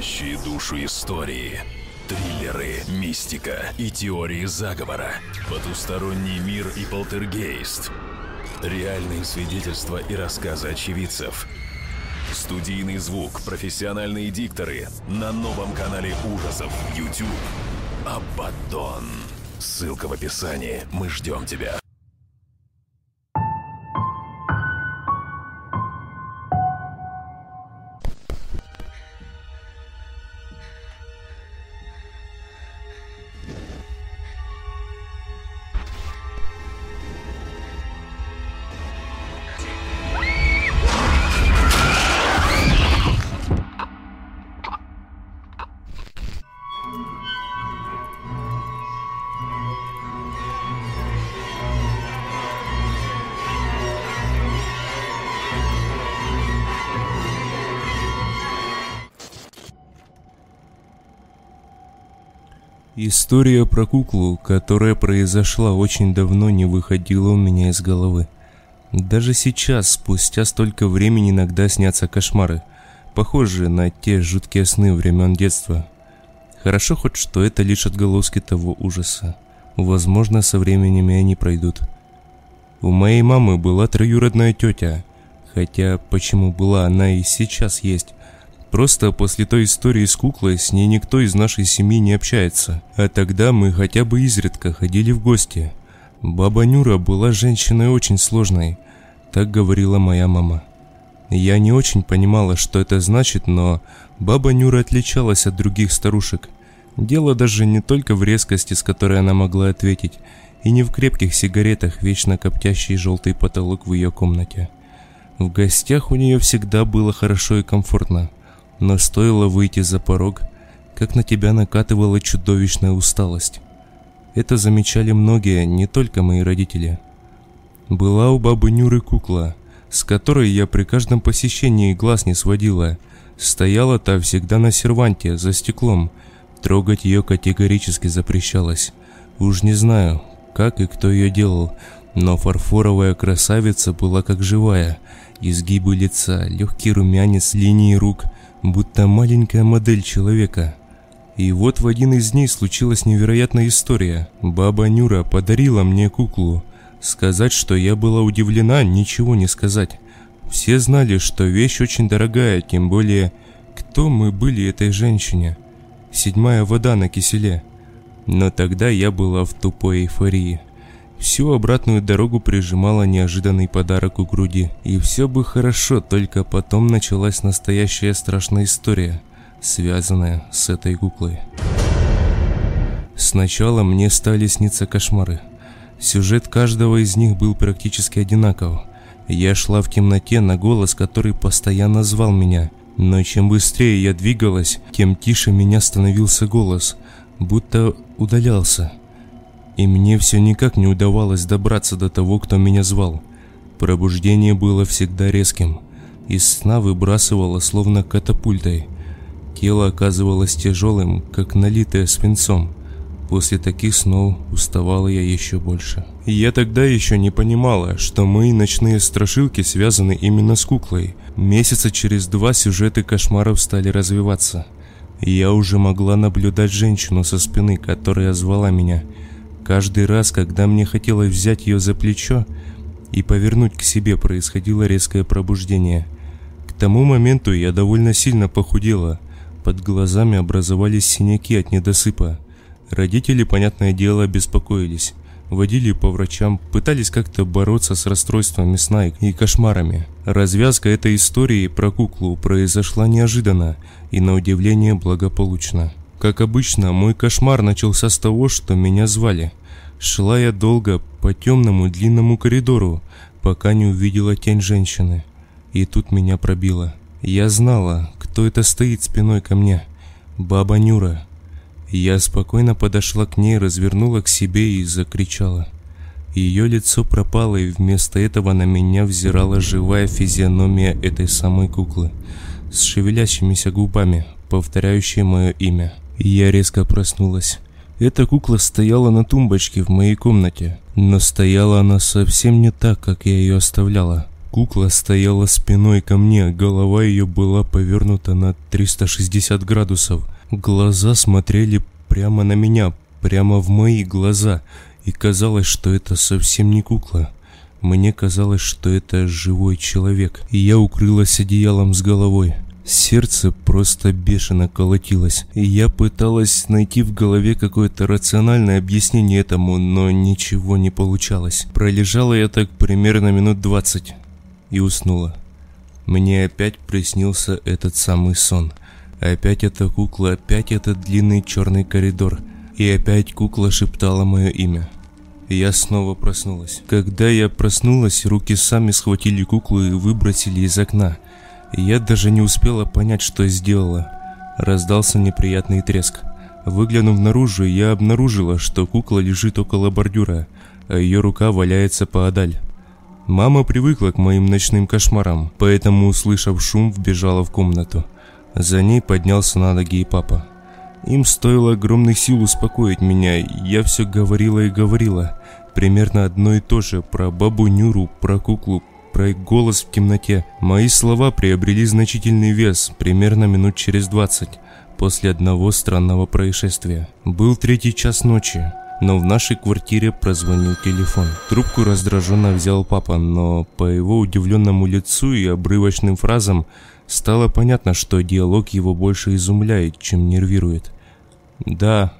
леденящие душу истории. Триллеры, мистика и теории заговора. Потусторонний мир и полтергейст. Реальные свидетельства и рассказы очевидцев. Студийный звук, профессиональные дикторы на новом канале ужасов YouTube. Абаддон. Ссылка в описании. Мы ждем тебя. История про куклу, которая произошла очень давно, не выходила у меня из головы. Даже сейчас, спустя столько времени, иногда снятся кошмары, похожие на те жуткие сны времен детства. Хорошо хоть, что это лишь отголоски того ужаса. Возможно, со временем и они пройдут. У моей мамы была троюродная тетя, хотя почему была, она и сейчас есть. Просто после той истории с куклой с ней никто из нашей семьи не общается. А тогда мы хотя бы изредка ходили в гости. Баба Нюра была женщиной очень сложной, так говорила моя мама. Я не очень понимала, что это значит, но баба Нюра отличалась от других старушек. Дело даже не только в резкости, с которой она могла ответить, и не в крепких сигаретах, вечно коптящий желтый потолок в ее комнате. В гостях у нее всегда было хорошо и комфортно но стоило выйти за порог, как на тебя накатывала чудовищная усталость. Это замечали многие, не только мои родители. Была у бабы Нюры кукла, с которой я при каждом посещении глаз не сводила. Стояла та всегда на серванте, за стеклом. Трогать ее категорически запрещалось. Уж не знаю, как и кто ее делал, но фарфоровая красавица была как живая. Изгибы лица, легкий румянец линии рук – будто маленькая модель человека. И вот в один из дней случилась невероятная история. Баба Нюра подарила мне куклу. Сказать, что я была удивлена, ничего не сказать. Все знали, что вещь очень дорогая, тем более, кто мы были этой женщине. Седьмая вода на киселе. Но тогда я была в тупой эйфории. Всю обратную дорогу прижимала неожиданный подарок у груди. И все бы хорошо, только потом началась настоящая страшная история, связанная с этой куклой. Сначала мне стали сниться кошмары. Сюжет каждого из них был практически одинаков. Я шла в темноте на голос, который постоянно звал меня. Но чем быстрее я двигалась, тем тише меня становился голос, будто удалялся и мне все никак не удавалось добраться до того, кто меня звал. Пробуждение было всегда резким. Из сна выбрасывало словно катапультой. Тело оказывалось тяжелым, как налитое свинцом. После таких снов уставала я еще больше. И я тогда еще не понимала, что мои ночные страшилки связаны именно с куклой. Месяца через два сюжеты кошмаров стали развиваться. я уже могла наблюдать женщину со спины, которая звала меня – Каждый раз, когда мне хотелось взять ее за плечо и повернуть к себе, происходило резкое пробуждение. К тому моменту я довольно сильно похудела. Под глазами образовались синяки от недосыпа. Родители, понятное дело, беспокоились. Водили по врачам, пытались как-то бороться с расстройствами сна и кошмарами. Развязка этой истории про куклу произошла неожиданно и на удивление благополучно. Как обычно, мой кошмар начался с того, что меня звали. Шла я долго по темному длинному коридору, пока не увидела тень женщины. И тут меня пробило. Я знала, кто это стоит спиной ко мне. Баба Нюра. Я спокойно подошла к ней, развернула к себе и закричала. Ее лицо пропало, и вместо этого на меня взирала живая физиономия этой самой куклы, с шевелящимися губами, повторяющей мое имя. Я резко проснулась. Эта кукла стояла на тумбочке в моей комнате, но стояла она совсем не так, как я ее оставляла. Кукла стояла спиной ко мне, голова ее была повернута на 360 градусов. Глаза смотрели прямо на меня, прямо в мои глаза, и казалось, что это совсем не кукла. Мне казалось, что это живой человек, и я укрылась одеялом с головой. Сердце просто бешено колотилось, и я пыталась найти в голове какое-то рациональное объяснение этому, но ничего не получалось. Пролежала я так примерно минут двадцать и уснула. Мне опять приснился этот самый сон. Опять эта кукла, опять этот длинный черный коридор. И опять кукла шептала мое имя. Я снова проснулась. Когда я проснулась, руки сами схватили куклу и выбросили из окна – я даже не успела понять, что сделала. Раздался неприятный треск. Выглянув наружу, я обнаружила, что кукла лежит около бордюра, а ее рука валяется поодаль. Мама привыкла к моим ночным кошмарам, поэтому, услышав шум, вбежала в комнату. За ней поднялся на ноги и папа. Им стоило огромных сил успокоить меня, я все говорила и говорила. Примерно одно и то же про бабу Нюру, про куклу, про голос в темноте. Мои слова приобрели значительный вес примерно минут через двадцать после одного странного происшествия. Был третий час ночи, но в нашей квартире прозвонил телефон. Трубку раздраженно взял папа, но по его удивленному лицу и обрывочным фразам стало понятно, что диалог его больше изумляет, чем нервирует. «Да,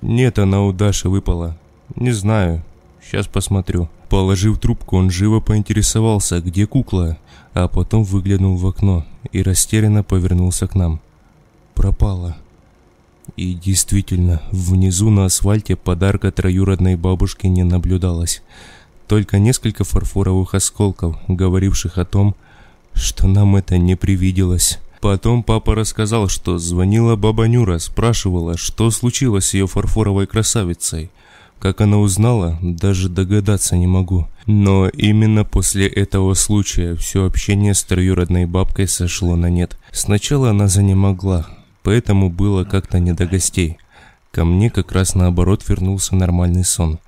нет, она у Даши выпала. Не знаю, сейчас посмотрю». Положив трубку, он живо поинтересовался, где кукла, а потом выглянул в окно и растерянно повернулся к нам. Пропала. И действительно, внизу на асфальте подарка троюродной бабушки не наблюдалось. Только несколько фарфоровых осколков, говоривших о том, что нам это не привиделось. Потом папа рассказал, что звонила баба Нюра, спрашивала, что случилось с ее фарфоровой красавицей – как она узнала, даже догадаться не могу. Но именно после этого случая все общение с троюродной бабкой сошло на нет. Сначала она занемогла, поэтому было как-то не до гостей. Ко мне как раз наоборот вернулся нормальный сон.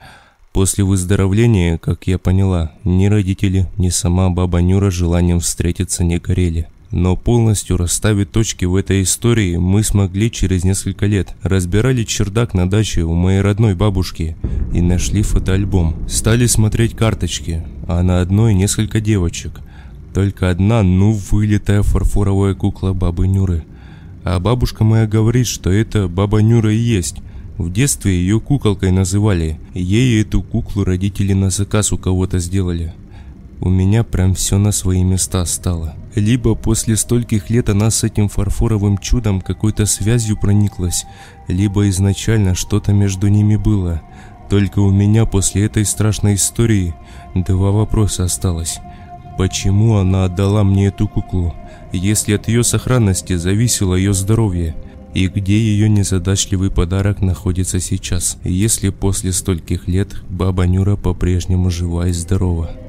После выздоровления, как я поняла, ни родители, ни сама баба Нюра желанием встретиться не горели. Но полностью расставить точки в этой истории мы смогли через несколько лет. Разбирали чердак на даче у моей родной бабушки и нашли фотоальбом. Стали смотреть карточки, а на одной несколько девочек. Только одна, ну, вылитая фарфоровая кукла бабы Нюры. А бабушка моя говорит, что это баба Нюра и есть. В детстве ее куколкой называли. Ей эту куклу родители на заказ у кого-то сделали. У меня прям все на свои места стало. Либо после стольких лет она с этим фарфоровым чудом какой-то связью прониклась, либо изначально что-то между ними было. Только у меня после этой страшной истории два вопроса осталось. Почему она отдала мне эту куклу, если от ее сохранности зависело ее здоровье? И где ее незадачливый подарок находится сейчас, если после стольких лет баба Нюра по-прежнему жива и здорова?